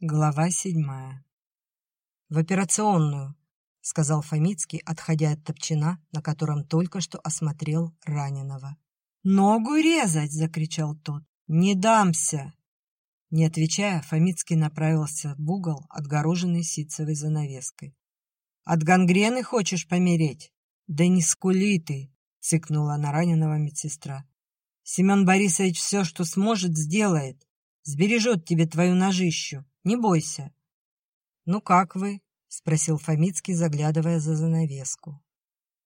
Глава седьмая. «В операционную», — сказал Фомицкий, отходя от топчина, на котором только что осмотрел раненого. «Ногу резать!» — закричал тот. «Не дамся!» Не отвечая, Фомицкий направился в угол, отгороженный ситцевой занавеской. «От гангрены хочешь помереть?» «Да не скули ты!» — цыкнула на раненого медсестра. «Семен Борисович все, что сможет, сделает. Сбережет тебе твою ножищу. Не бойся. Ну как вы? Спросил Фомицкий, заглядывая за занавеску.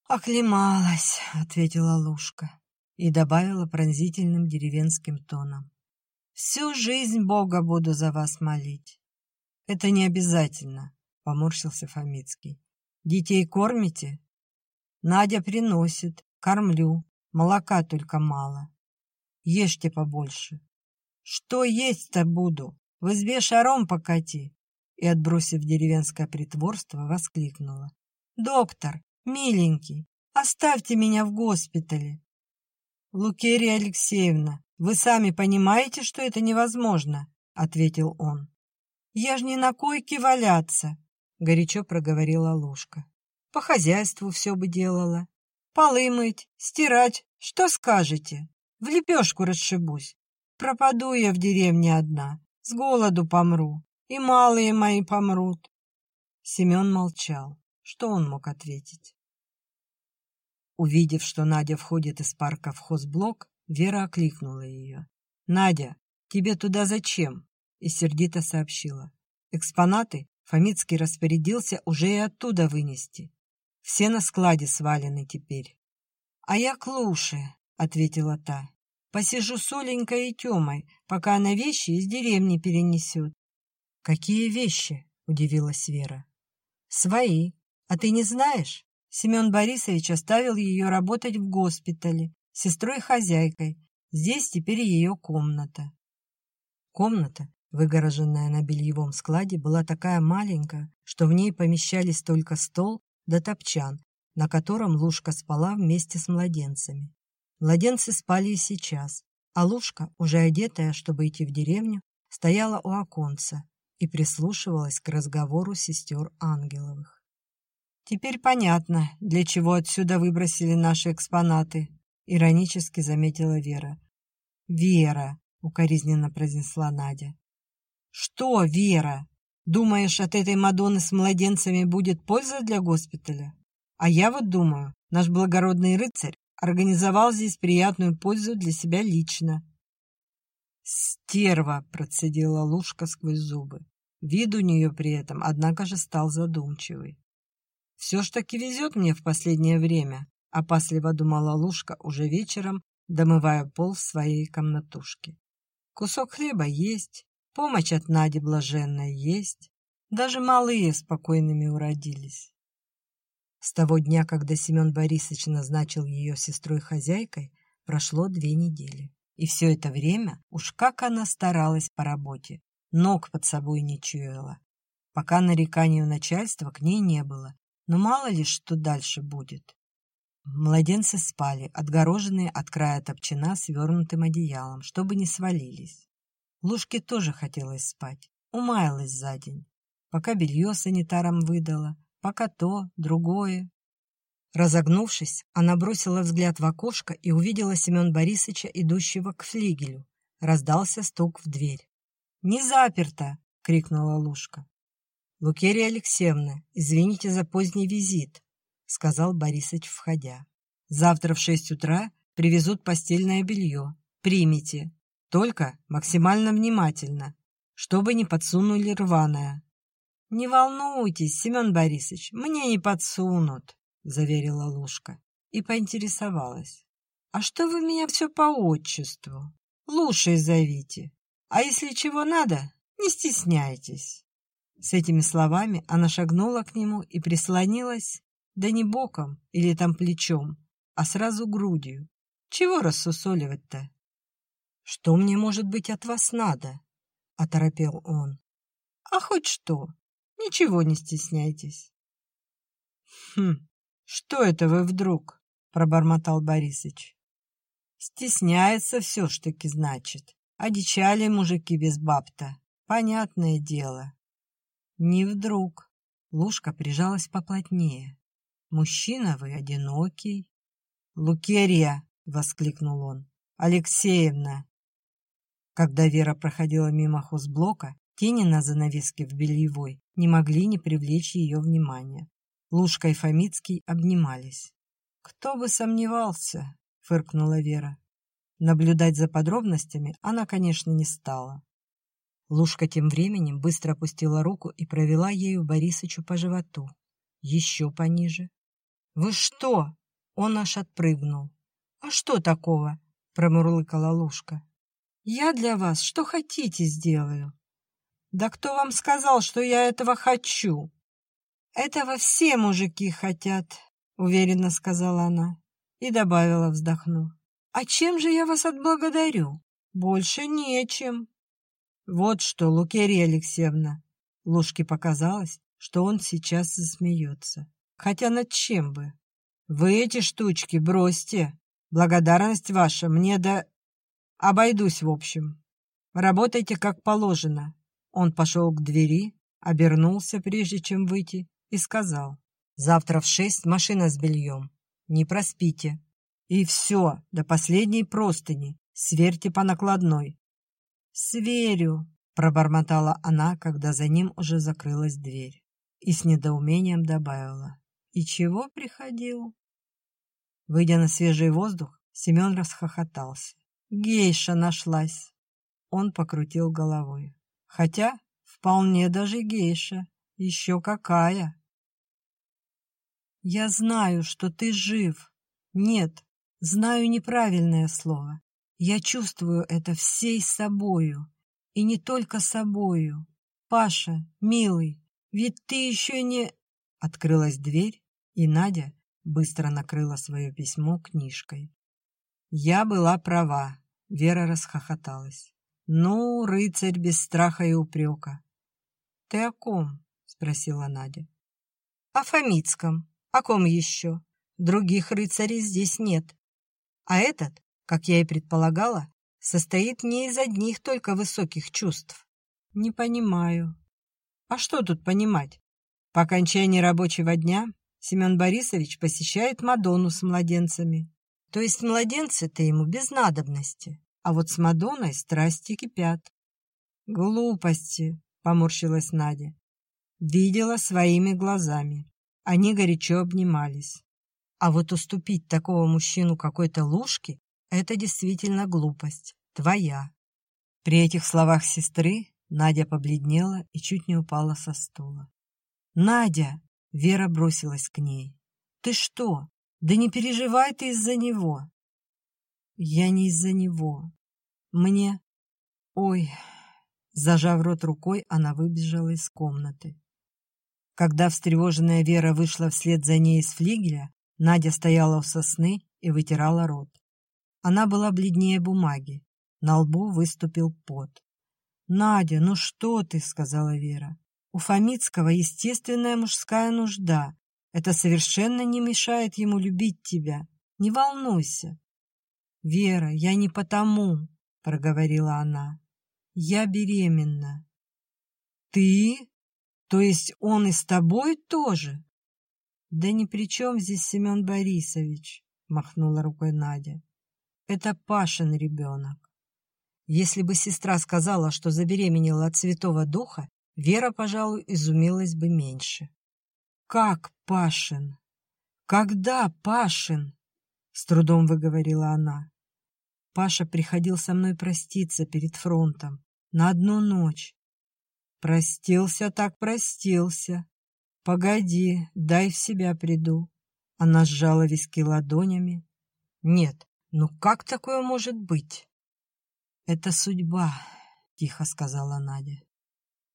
«Оклемалась», — ответила Лушка и добавила пронзительным деревенским тоном. «Всю жизнь Бога буду за вас молить». «Это не обязательно», — поморщился Фомицкий. «Детей кормите?» «Надя приносит, кормлю, молока только мало. Ешьте побольше». «Что есть-то буду?» В избе шаром покати!» И, отбросив деревенское притворство, воскликнула. «Доктор, миленький, оставьте меня в госпитале!» «Лукерия Алексеевна, вы сами понимаете, что это невозможно?» — ответил он. «Я ж не на койке валяться!» — горячо проговорила Лушка. «По хозяйству все бы делала. Полы мыть, стирать, что скажете? В лепешку расшибусь. Пропаду я в деревне одна. С голоду помру, и малые мои помрут. Семен молчал. Что он мог ответить? Увидев, что Надя входит из парка в хозблок, Вера окликнула ее. «Надя, тебе туда зачем?» И сердито сообщила. «Экспонаты Фомицкий распорядился уже и оттуда вынести. Все на складе свалены теперь». «А я к Луше», — ответила та. Посижу с Оленькой и Тёмой, пока она вещи из деревни перенесет. «Какие вещи?» — удивилась Вера. «Свои. А ты не знаешь? Семен Борисович оставил ее работать в госпитале, сестрой-хозяйкой. Здесь теперь ее комната». Комната, выгороженная на бельевом складе, была такая маленькая, что в ней помещались только стол да топчан, на котором Лушка спала вместе с младенцами. Младенцы спали и сейчас, а Лушка, уже одетая, чтобы идти в деревню, стояла у оконца и прислушивалась к разговору сестер Ангеловых. «Теперь понятно, для чего отсюда выбросили наши экспонаты», — иронически заметила Вера. «Вера», — укоризненно произнесла Надя. «Что, Вера? Думаешь, от этой Мадонны с младенцами будет польза для госпиталя? А я вот думаю, наш благородный рыцарь организовал здесь приятную пользу для себя лично. «Стерва!» — процедила Лушка сквозь зубы. Вид у нее при этом, однако же, стал задумчивый. «Все ж таки везет мне в последнее время», — опасливо думала Лушка уже вечером, домывая пол в своей комнатушке. «Кусок хлеба есть, помощь от Нади блаженная есть, даже малые спокойными уродились». С того дня, когда Семен Борисович назначил ее сестрой-хозяйкой, прошло две недели. И все это время уж как она старалась по работе, ног под собой не чуяла. Пока нареканий у начальства к ней не было, но мало ли что дальше будет. Младенцы спали, отгороженные от края топчина свернутым одеялом, чтобы не свалились. Лужке тоже хотелось спать, умаялась за день. Пока белье санитарам выдала, пока то, другое. Разогнувшись, она бросила взгляд в окошко и увидела Семен Борисовича, идущего к флигелю. Раздался стук в дверь. «Не заперто!» — крикнула Лушка. «Лукерия Алексеевна, извините за поздний визит», — сказал Борисович, входя. «Завтра в шесть утра привезут постельное белье. Примите. Только максимально внимательно, чтобы не подсунули рваное. «Не волнуйтесь, Семен Борисович, мне не подсунут», — заверила Лушка и поинтересовалась. «А что вы меня все по отчеству? Лушей зовите. А если чего надо, не стесняйтесь». С этими словами она шагнула к нему и прислонилась, да не боком или там плечом, а сразу грудью. Чего рассусоливать-то? «Что мне, может быть, от вас надо?» — оторопел он. «А хоть что. Ничего не стесняйтесь. Хм, что это вы вдруг? Пробормотал Борисыч. Стесняется все ж таки, значит. Одичали мужики без баб-то. понятное дело. Не вдруг. Лушка прижалась поплотнее. Мужчина вы одинокий. Лукерья, воскликнул он. Алексеевна. Когда Вера проходила мимо хозблока, тени на занавеске в бельевой не могли не привлечь ее внимания. Лушка и Фомицкий обнимались. «Кто бы сомневался!» — фыркнула Вера. Наблюдать за подробностями она, конечно, не стала. Лушка тем временем быстро опустила руку и провела ею Борисычу по животу. Еще пониже. «Вы что?» — он аж отпрыгнул. «А что такого?» — промурлыкала Лушка. «Я для вас что хотите сделаю». «Да кто вам сказал, что я этого хочу?» «Этого все мужики хотят», — уверенно сказала она и добавила, вздохнув. «А чем же я вас отблагодарю? Больше нечем». «Вот что, Лукерия Алексеевна!» Лужке показалось, что он сейчас засмеется. Хотя над чем бы? «Вы эти штучки бросьте. Благодарность ваша мне да... Обойдусь, в общем. Работайте как положено». Он пошел к двери, обернулся, прежде чем выйти, и сказал. «Завтра в шесть машина с бельем. Не проспите. И все, до последней простыни. Сверьте по накладной. «Сверю», — пробормотала она, когда за ним уже закрылась дверь. И с недоумением добавила. «И чего приходил?» Выйдя на свежий воздух, Семен расхохотался. «Гейша нашлась!» Он покрутил головой. «Хотя вполне даже гейша. Еще какая!» «Я знаю, что ты жив. Нет, знаю неправильное слово. Я чувствую это всей собою. И не только собою. Паша, милый, ведь ты еще не... Открылась дверь, и Надя быстро накрыла свое письмо книжкой. Я была права. Вера расхохоталась. Ну, рыцарь без страха и упрека. Ты о ком? Спросила Надя. О Фомицком. О ком еще? Других рыцарей здесь нет. А этот как я и предполагала, состоит не из одних только высоких чувств. Не понимаю. А что тут понимать? По окончании рабочего дня Семен Борисович посещает Мадонну с младенцами. То есть младенцы-то ему без надобности, а вот с Мадонной страсти кипят. Глупости, поморщилась Надя. Видела своими глазами. Они горячо обнимались. А вот уступить такого мужчину какой-то лужке это действительно глупость. Твоя. При этих словах сестры Надя побледнела и чуть не упала со стула. «Надя!» — Вера бросилась к ней. «Ты что? Да не переживай ты из-за него!» «Я не из-за него. Мне... Ой...» Зажав рот рукой, она выбежала из комнаты. Когда встревоженная Вера вышла вслед за ней из флигеля, Надя стояла у сосны и вытирала рот. Она была бледнее бумаги. На лбу выступил пот. «Надя, ну что ты?» — сказала Вера. «У Фомицкого естественная мужская нужда. Это совершенно не мешает ему любить тебя. Не волнуйся». «Вера, я не потому», — проговорила она. «Я беременна». «Ты? То есть он и с тобой тоже?» «Да ни при чем здесь Семен Борисович», — махнула рукой Надя. Это Пашин ребенок. Если бы сестра сказала, что забеременела от Святого Духа, Вера, пожалуй, изумилась бы меньше. «Как Пашин? Когда Пашин?» — с трудом выговорила она. Паша приходил со мной проститься перед фронтом на одну ночь. Простился так простился. Погоди, дай в себя приду. Она сжала виски ладонями. Нет, ну как такое может быть? Это судьба, тихо сказала Надя.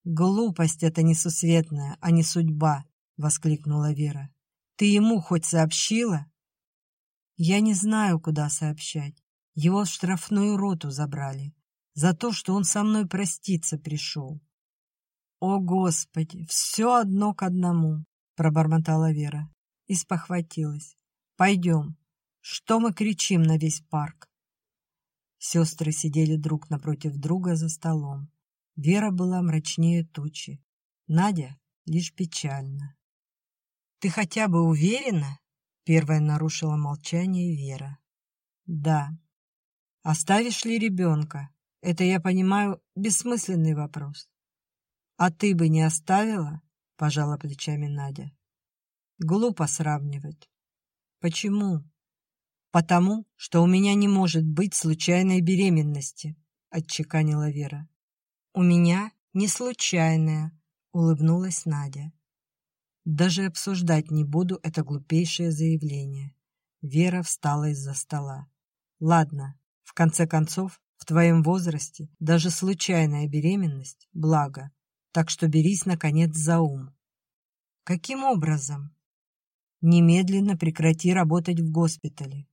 Глупость это несусветная, а не судьба, воскликнула Вера. Ты ему хоть сообщила? Я не знаю, куда сообщать. Его в штрафную роту забрали за то, что он со мной проститься пришел. «О, Господи, все одно к одному!» — пробормотала Вера и спохватилась. «Пойдем, что мы кричим на весь парк? Сестры сидели друг напротив друга за столом. Вера была мрачнее тучи. Надя лишь печально. «Ты хотя бы уверена?» Первая нарушила молчание Вера. «Да». «Оставишь ли ребенка? Это, я понимаю, бессмысленный вопрос». «А ты бы не оставила?» — пожала плечами Надя. «Глупо сравнивать». «Почему?» «Потому, что у меня не может быть случайной беременности», — отчеканила Вера. «У меня не случайная», — улыбнулась Надя. Даже обсуждать не буду это глупейшее заявление. Вера встала из-за стола. Ладно, в конце концов, в твоем возрасте даже случайная беременность – благо, так что берись, наконец, за ум. Каким образом? Немедленно прекрати работать в госпитале.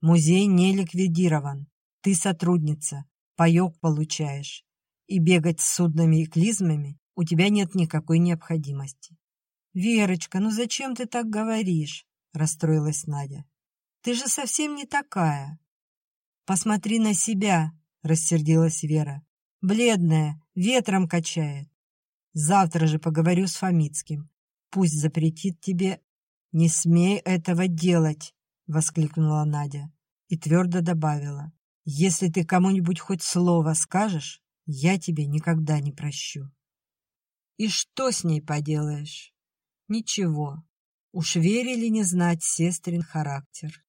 Музей не ликвидирован. Ты сотрудница, паёк получаешь. И бегать с судными и клизмами у тебя нет никакой необходимости. «Верочка, ну зачем ты так говоришь?» — расстроилась Надя. «Ты же совсем не такая». «Посмотри на себя», — рассердилась Вера. «Бледная, ветром качает. Завтра же поговорю с Фомицким. Пусть запретит тебе...» «Не смей этого делать!» — воскликнула Надя и твердо добавила. «Если ты кому-нибудь хоть слово скажешь, я тебе никогда не прощу». «И что с ней поделаешь?» Ничего, уж верили не знать сестрин характер.